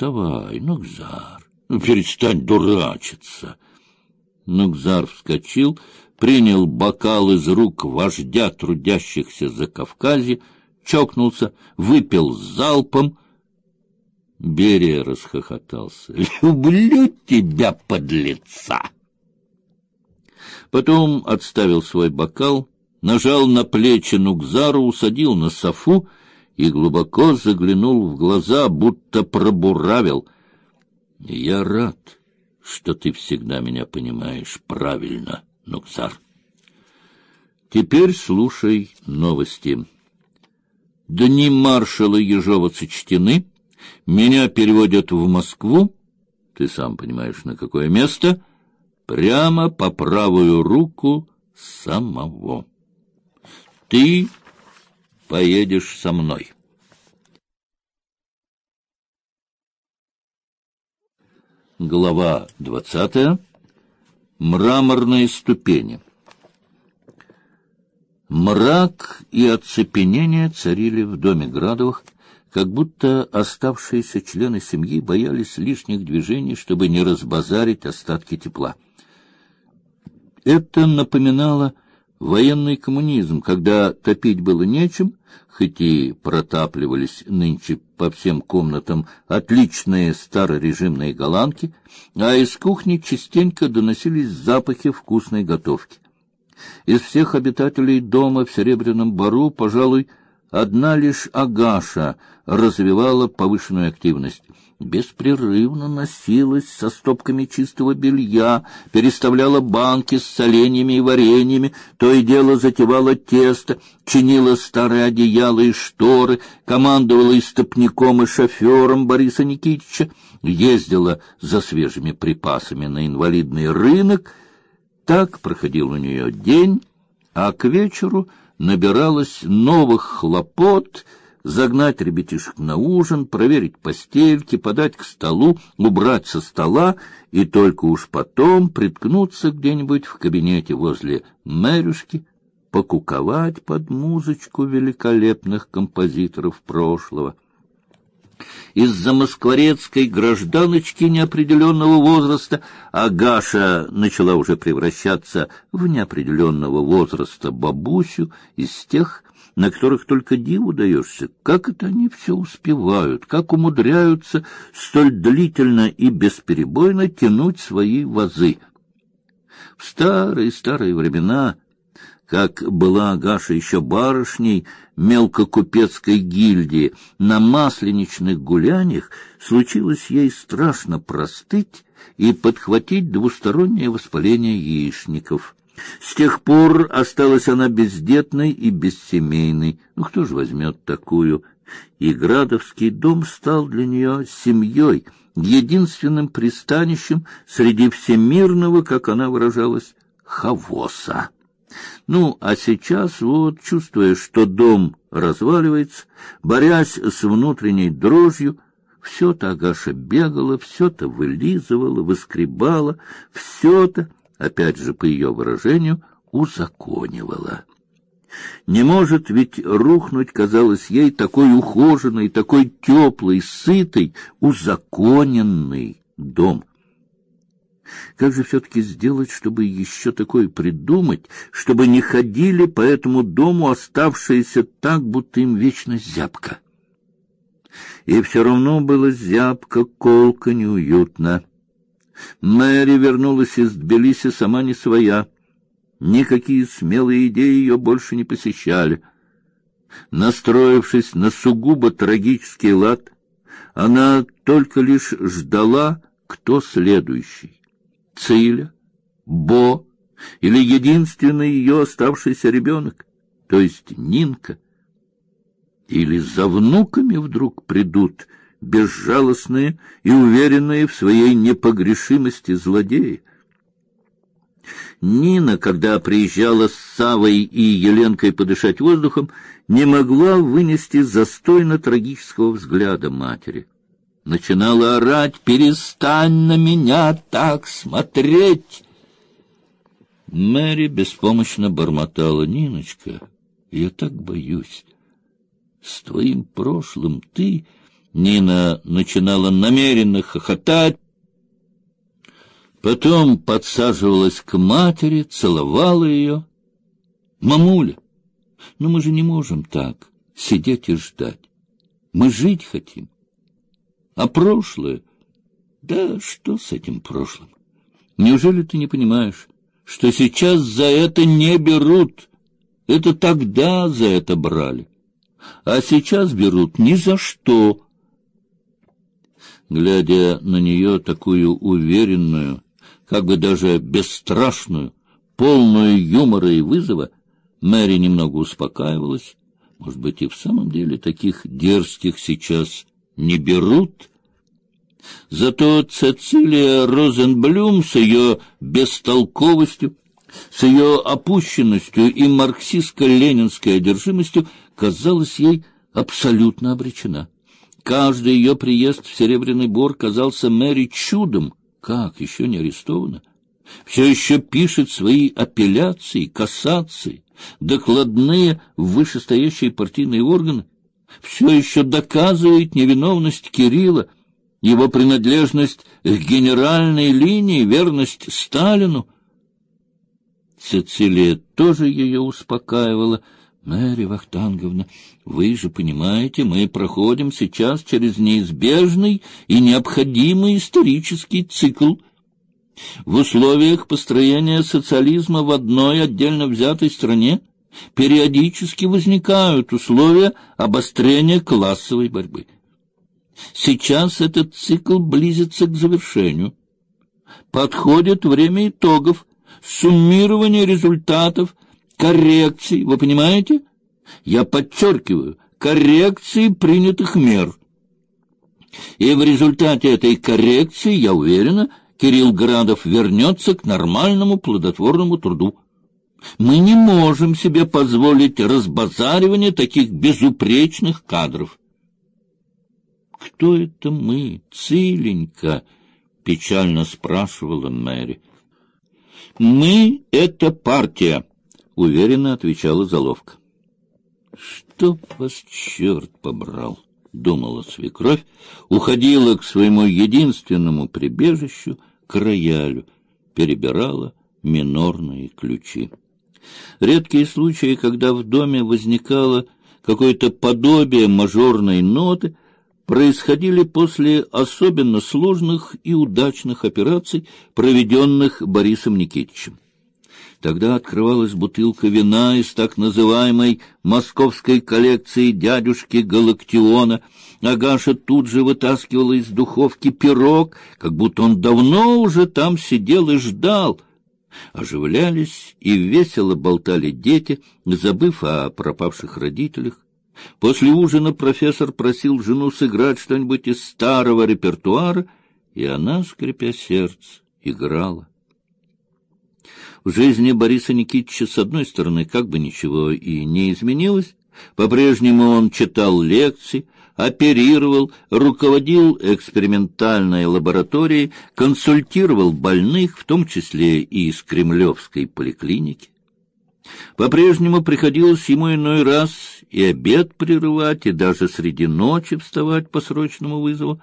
вставай, Нукзар, ну, перестань дурачиться. Нукзар вскочил, принял бокал из рук вождя трудящихся за Кавказе, чокнулся, выпил залпом. Берия расхохотался. «Люблю тебя, подлеца!» Потом отставил свой бокал, нажал на плечи Нукзару, усадил на софу и глубоко заглянул в глаза, будто пробуравил. «Я рад, что ты всегда меня понимаешь правильно, Нукзар. Теперь слушай новости». Дни маршала Ежова сочтены, меня переводят в Москву, ты сам понимаешь, на какое место, прямо по правую руку самого. Ты поедешь со мной. Глава двадцатая. Мраморные ступени. Мрак и оцепенение царили в доме Градовых, как будто оставшиеся члены семьи боялись лишних движений, чтобы не разбазарить остатки тепла. Это напоминало военный коммунизм, когда топить было нечем, хоть и протапливались нынче по всем комнатам отличные старорежимные голландки, а из кухни частенько доносились запахи вкусной готовки. Из всех обитателей дома в Серебряном Бару, пожалуй, одна лишь Агаша развивала повышенную активность. Беспрерывно носилась со стопками чистого белья, переставляла банки с соленьями и вареньями, то и дело затевала тесто, чинила старые одеяла и шторы, командовала истопником и шофером Бориса Никитича, ездила за свежими припасами на инвалидный рынок — так проходил у нее день, а к вечеру набиралось новых хлопот — загнать ребятишек на ужин, проверить постельки, подать к столу, убрать со стола и только уж потом приткнуться где-нибудь в кабинете возле Мэрюшки, покуковать под музычку великолепных композиторов прошлого из-за москворецкой гражданочки неопределенного возраста Агаша начала уже превращаться в неопределенного возраста бабусю из тех, на которых только диву даешься. Как это они все успевают, как умудряются столь длительно и бесперебойно тянуть свои вазы. В старые-старые времена как была Агаша еще барышней мелкокупецкой гильдии, на масленичных гуляниях случилось ей страшно простыть и подхватить двустороннее воспаление яичников. С тех пор осталась она бездетной и бессемейной. Ну, кто же возьмет такую? И Градовский дом стал для нее семьей, единственным пристанищем среди всемирного, как она выражалась, хавоса. Ну, а сейчас вот, чувствуя, что дом разваливается, борясь с внутренней дрожью, все-то Агаша бегала, все-то вылизывала, выскребала, все-то, опять же по ее выражению, узаконивала. Не может ведь рухнуть, казалось ей, такой ухоженный, такой теплый, сытый, узаконенный дом. Как же все-таки сделать, чтобы еще такое придумать, чтобы не ходили по этому дому оставшиеся так, будто им вечно зябко? И все равно было зябко, колко, неуютно. Мэри вернулась из Тбилиси сама не своя. Никакие смелые идеи ее больше не посещали. Настроившись на сугубо трагический лад, она только лишь ждала, кто следующий. Циля, Бо или единственный ее оставшийся ребенок, то есть Нинка. Или за внуками вдруг придут безжалостные и уверенные в своей непогрешимости злодеи. Нина, когда приезжала с Савой и Еленкой подышать воздухом, не могла вынести застойно трагического взгляда матери начинала орать «Перестань на меня так смотреть!» Мэри беспомощно бормотала «Ниночка, я так боюсь. С твоим прошлым ты Нина начинала намеренно хохотать, потом подсаживалась к матери, целовала ее. «Мамуля, но мы же не можем так сидеть и ждать. Мы жить хотим. А прошлое? Да что с этим прошлым? Неужели ты не понимаешь, что сейчас за это не берут? Это тогда за это брали. А сейчас берут ни за что. Глядя на нее такую уверенную, как бы даже бесстрашную, полную юмора и вызова, Мэри немного успокаивалась. Может быть, и в самом деле таких дерзких сейчас не берут? Зато Цецилия Розенблюм с ее бестолковостью, с ее опущенностью и марксистско-ленинской одержимостью казалась ей абсолютно обречена. Каждый ее приезд в Серебряный Бор казался Мэри чудом. Как, еще не арестована? Все еще пишет свои апелляции, кассации, докладные в вышестоящие партийные органы. Все еще доказывает невиновность Кирилла, его принадлежность к генеральной линии, верность Сталину. Цицилия тоже ее успокаивала. Мэри Вахтанговна, вы же понимаете, мы проходим сейчас через неизбежный и необходимый исторический цикл. В условиях построения социализма в одной отдельно взятой стране периодически возникают условия обострения классовой борьбы. Сейчас этот цикл близится к завершению. Подходит время итогов, суммирования результатов, коррекций, вы понимаете? Я подчеркиваю, коррекции принятых мер. И в результате этой коррекции, я уверена, Кирилл Градов вернется к нормальному плодотворному труду. Мы не можем себе позволить разбазаривание таких безупречных кадров. Кто это мы, Циленька? печально спрашивала Мэри. Мы это партия, уверенно отвечала Заловка. Что вас черт побрал, думала свекровь, уходила к своему единственному прибежищу, к роялю, перебирала минорные ключи. Редкие случаи, когда в доме возникало какое-то подобие мажорной ноты, происходили после особенно сложных и удачных операций, проведенных Борисом Никитичем. Тогда открывалась бутылка вина из так называемой московской коллекции дядюшки Галактиона. Агаша тут же вытаскивала из духовки пирог, как будто он давно уже там сидел и ждал. Оживлялись и весело болтали дети, забыв о пропавших родителях. После ужина профессор просил жену сыграть что-нибудь из старого репертуара, и она, скрипя сердце, играла. В жизни Бориса Никитича, с одной стороны, как бы ничего и не изменилось. По-прежнему он читал лекции, оперировал, руководил экспериментальной лабораторией, консультировал больных, в том числе и из Кремлевской поликлиники. По-прежнему приходилось ему иной раз и обед прерывать, и даже среди ночи вставать по срочному вызову.